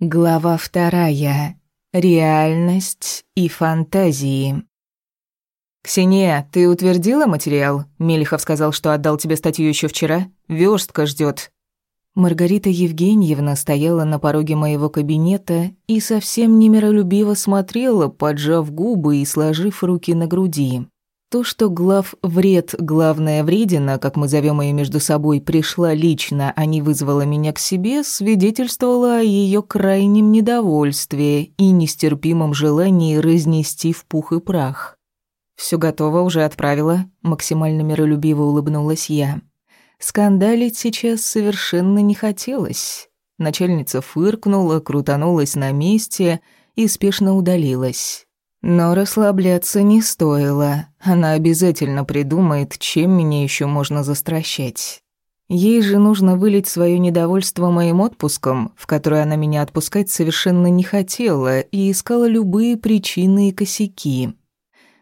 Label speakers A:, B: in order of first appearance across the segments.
A: Глава вторая. Реальность и фантазии. «Ксения, ты утвердила материал?» Мелихов сказал, что отдал тебе статью еще вчера. Вёрстка ждет. Маргарита Евгеньевна стояла на пороге моего кабинета и совсем немиролюбиво смотрела, поджав губы и сложив руки на груди. То, что глав вред, главная вредина, как мы зовем ее между собой, пришла лично, а не вызвала меня к себе, свидетельствовало о ее крайнем недовольстве и нестерпимом желании разнести в пух и прах. Все готово, уже отправила», — максимально миролюбиво улыбнулась я. Скандалить сейчас совершенно не хотелось. Начальница фыркнула, крутанулась на месте и спешно удалилась. Но расслабляться не стоило. Она обязательно придумает, чем меня еще можно застращать. Ей же нужно вылить свое недовольство моим отпуском, в который она меня отпускать совершенно не хотела и искала любые причины и косяки.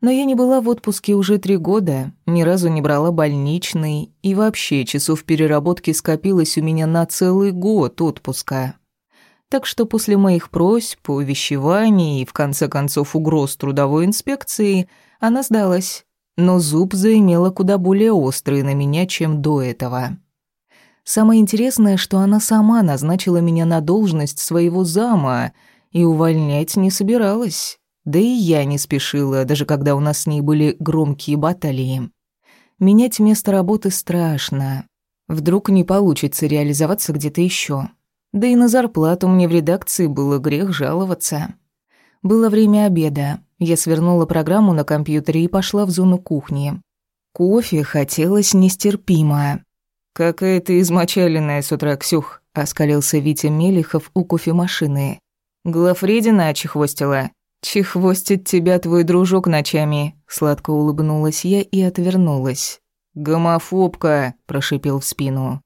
A: Но я не была в отпуске уже три года, ни разу не брала больничный, и вообще часов переработки скопилось у меня на целый год отпуска. Так что после моих просьб, увещеваний и, в конце концов, угроз трудовой инспекции, она сдалась. Но зуб заимела куда более острый на меня, чем до этого. Самое интересное, что она сама назначила меня на должность своего зама и увольнять не собиралась. Да и я не спешила, даже когда у нас с ней были громкие баталии. Менять место работы страшно. Вдруг не получится реализоваться где-то еще. Да и на зарплату мне в редакции было грех жаловаться. Было время обеда. Я свернула программу на компьютере и пошла в зону кухни. Кофе хотелось нестерпимо. «Какая ты измочаленная с утра, Ксюх», — оскалился Витя Мелихов у кофемашины. «Глафредина очехвостила». «Чехвостит тебя твой дружок ночами», — сладко улыбнулась я и отвернулась. «Гомофобка», — прошипел в спину.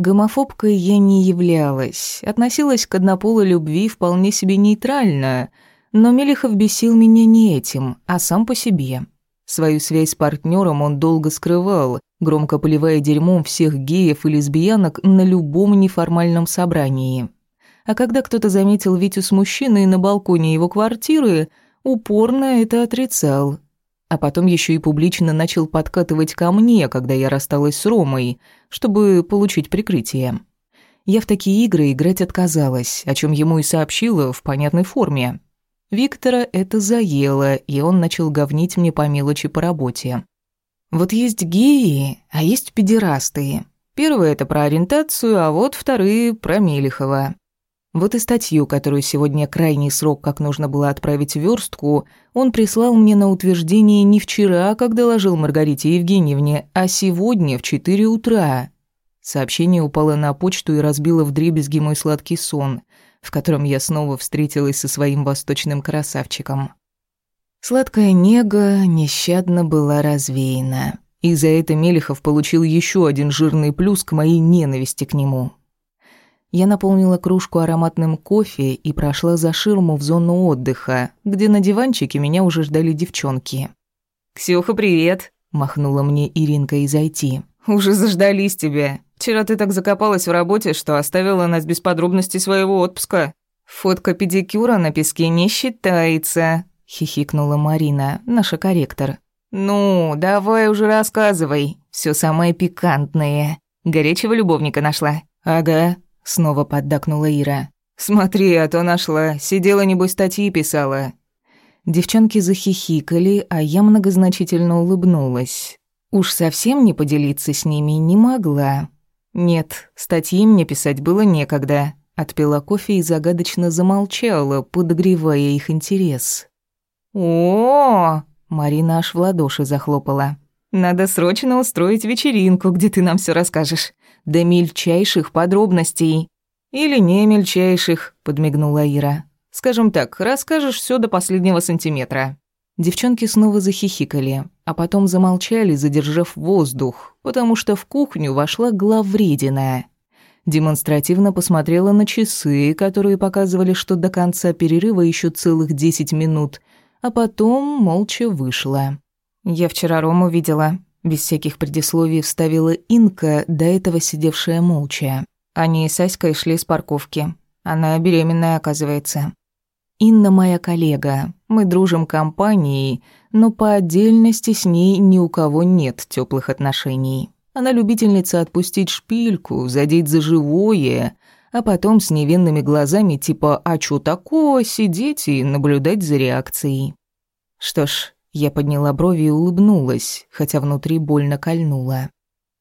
A: Гомофобкой я не являлась, относилась к однополой любви вполне себе нейтрально, но Мелихов бесил меня не этим, а сам по себе. Свою связь с партнером он долго скрывал, громко поливая дерьмом всех геев и лесбиянок на любом неформальном собрании. А когда кто-то заметил Витю с мужчиной на балконе его квартиры, упорно это отрицал, а потом еще и публично начал подкатывать ко мне, когда я рассталась с Ромой, чтобы получить прикрытие. Я в такие игры играть отказалась, о чем ему и сообщила в понятной форме. Виктора это заело, и он начал говнить мне по мелочи по работе. Вот есть геи, а есть педерасты. Первые — это про ориентацию, а вот вторые — про Мелихова. Вот и статью, которую сегодня крайний срок, как нужно было отправить в верстку, он прислал мне на утверждение не вчера, как доложил Маргарите Евгеньевне, а сегодня в четыре утра. Сообщение упало на почту и разбило вдребезги мой сладкий сон, в котором я снова встретилась со своим восточным красавчиком. Сладкая нега нещадно была развеяна, и за это Мелехов получил еще один жирный плюс к моей ненависти к нему. Я наполнила кружку ароматным кофе и прошла за ширму в зону отдыха, где на диванчике меня уже ждали девчонки. «Ксюха, привет!» – махнула мне Иринка из IT. «Уже заждались тебя. Вчера ты так закопалась в работе, что оставила нас без подробностей своего отпуска. Фотка педикюра на песке не считается», – хихикнула Марина, наша корректор. «Ну, давай уже рассказывай. Все самое пикантное. Горячего любовника нашла?» «Ага», Снова поддакнула Ира. «Смотри, а то нашла. Сидела, небось, статьи писала». Девчонки захихикали, а я многозначительно улыбнулась. Уж совсем не поделиться с ними не могла. Нет, статьи мне писать было некогда. Отпила кофе и загадочно замолчала, подогревая их интерес. о, Марина аж в ладоши захлопала. «Надо срочно устроить вечеринку, где ты нам все расскажешь до мельчайших подробностей. Или не мельчайших, подмигнула Ира. Скажем так, расскажешь все до последнего сантиметра. Девчонки снова захихикали, а потом замолчали, задержав воздух, потому что в кухню вошла главредина. Демонстративно посмотрела на часы, которые показывали, что до конца перерыва еще целых десять минут, а потом молча вышла. «Я вчера Рому видела», без всяких предисловий вставила Инка, до этого сидевшая молча. Они с Аськой шли с парковки. Она беременная, оказывается. Инна моя коллега. Мы дружим компанией, но по отдельности с ней ни у кого нет теплых отношений. Она любительница отпустить шпильку, задеть за живое, а потом с невинными глазами типа «А чё такое?» сидеть и наблюдать за реакцией. Что ж, я подняла брови и улыбнулась, хотя внутри больно кольнула.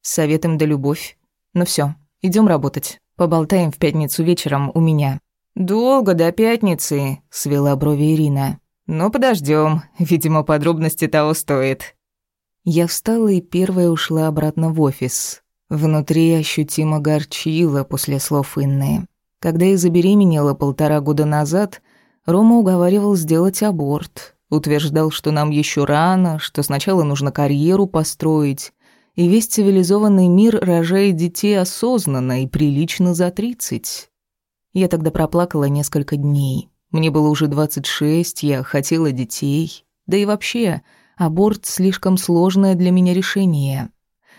A: Советом да любовь. Ну все, идем работать. Поболтаем в пятницу вечером у меня. Долго до пятницы, свела брови Ирина. Но подождем, видимо, подробности того стоит. Я встала и первая ушла обратно в офис. Внутри ощутимо горчило после слов Инны. Когда я забеременела полтора года назад, Рома уговаривал сделать аборт. Утверждал, что нам еще рано, что сначала нужно карьеру построить, и весь цивилизованный мир рожает детей осознанно и прилично за тридцать. Я тогда проплакала несколько дней. Мне было уже двадцать шесть, я хотела детей. Да и вообще, аборт слишком сложное для меня решение.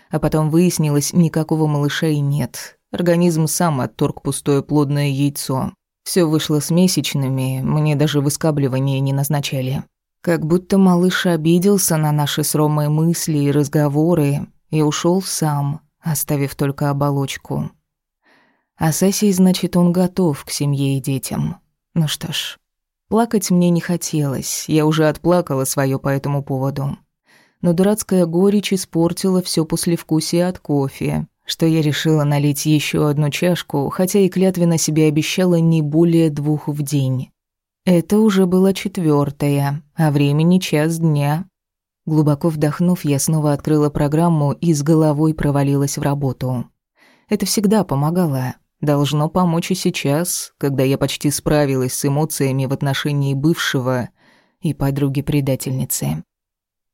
A: А потом выяснилось, никакого малыша и нет. Организм сам отторг пустое плодное яйцо. Все вышло с месячными, мне даже выскабливание не назначали. Как будто малыш обиделся на наши с Ромой мысли и разговоры и ушел сам, оставив только оболочку. А Сесей, значит, он готов к семье и детям. Ну что ж, плакать мне не хотелось, я уже отплакала свое по этому поводу но дурацкая горечь испортила все послевкусие от кофе, что я решила налить еще одну чашку, хотя и клятвенно себе обещала не более двух в день. Это уже была четвертая, а времени час дня. Глубоко вдохнув, я снова открыла программу и с головой провалилась в работу. Это всегда помогало. Должно помочь и сейчас, когда я почти справилась с эмоциями в отношении бывшего и подруги-предательницы.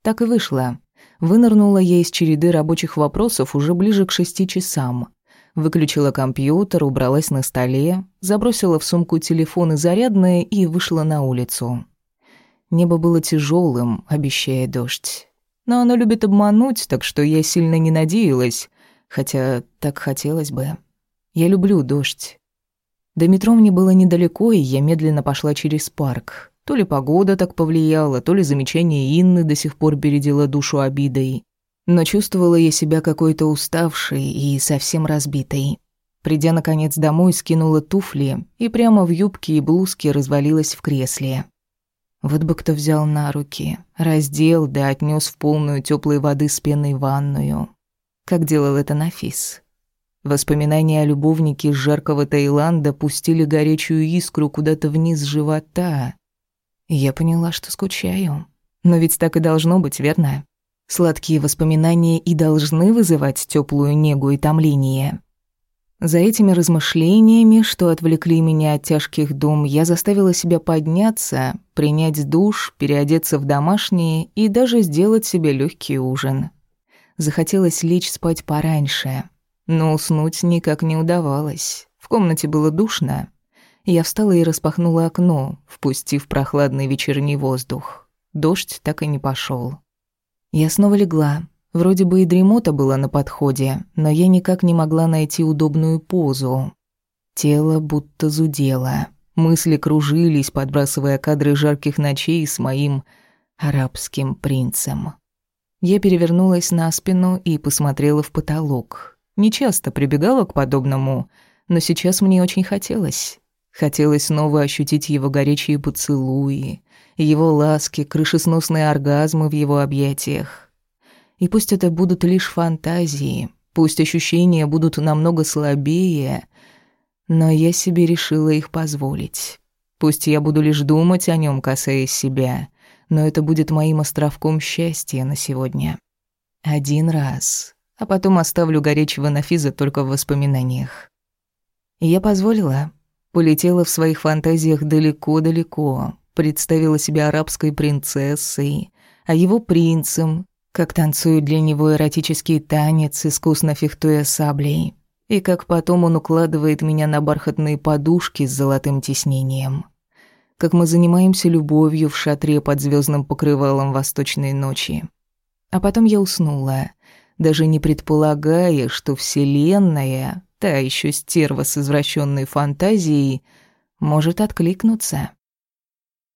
A: Так и вышло. Вынырнула я из череды рабочих вопросов уже ближе к шести часам. Выключила компьютер, убралась на столе, забросила в сумку телефон и зарядное и вышла на улицу. Небо было тяжелым, обещая дождь. Но оно любит обмануть, так что я сильно не надеялась, хотя так хотелось бы. Я люблю дождь. До метро мне было недалеко, и я медленно пошла через парк. То ли погода так повлияла, то ли замечание Инны до сих пор бередило душу обидой. Но чувствовала я себя какой-то уставшей и совсем разбитой. Придя, наконец, домой, скинула туфли и прямо в юбке и блузке развалилась в кресле. Вот бы кто взял на руки, раздел да отнес в полную теплой воды с пеной ванную. Как делал это Нафис. Воспоминания о любовнике из жаркого Таиланда пустили горячую искру куда-то вниз живота, я поняла, что скучаю. Но ведь так и должно быть, верно? Сладкие воспоминания и должны вызывать теплую негу и томление. За этими размышлениями, что отвлекли меня от тяжких дум, я заставила себя подняться, принять душ, переодеться в домашнее и даже сделать себе легкий ужин. Захотелось лечь спать пораньше, но уснуть никак не удавалось. В комнате было душно, я встала и распахнула окно, впустив прохладный вечерний воздух. Дождь так и не пошел. Я снова легла. Вроде бы и дремота была на подходе, но я никак не могла найти удобную позу. Тело будто зудело. Мысли кружились, подбрасывая кадры жарких ночей с моим арабским принцем. Я перевернулась на спину и посмотрела в потолок. Не часто прибегала к подобному, но сейчас мне очень хотелось. Хотелось снова ощутить его горячие поцелуи, его ласки, крышесносные оргазмы в его объятиях. И пусть это будут лишь фантазии, пусть ощущения будут намного слабее, но я себе решила их позволить. Пусть я буду лишь думать о нем, касаясь себя, но это будет моим островком счастья на сегодня. Один раз, а потом оставлю горячего Нафиза только в воспоминаниях. И я позволила, Полетела в своих фантазиях далеко-далеко, представила себя арабской принцессой, а его принцем, как танцует для него эротический танец, искусно фехтуя саблей, и как потом он укладывает меня на бархатные подушки с золотым тиснением. Как мы занимаемся любовью в шатре под звездным покрывалом восточной ночи. А потом я уснула, даже не предполагая, что Вселенная, та еще стерва с извращенной фантазией, может откликнуться.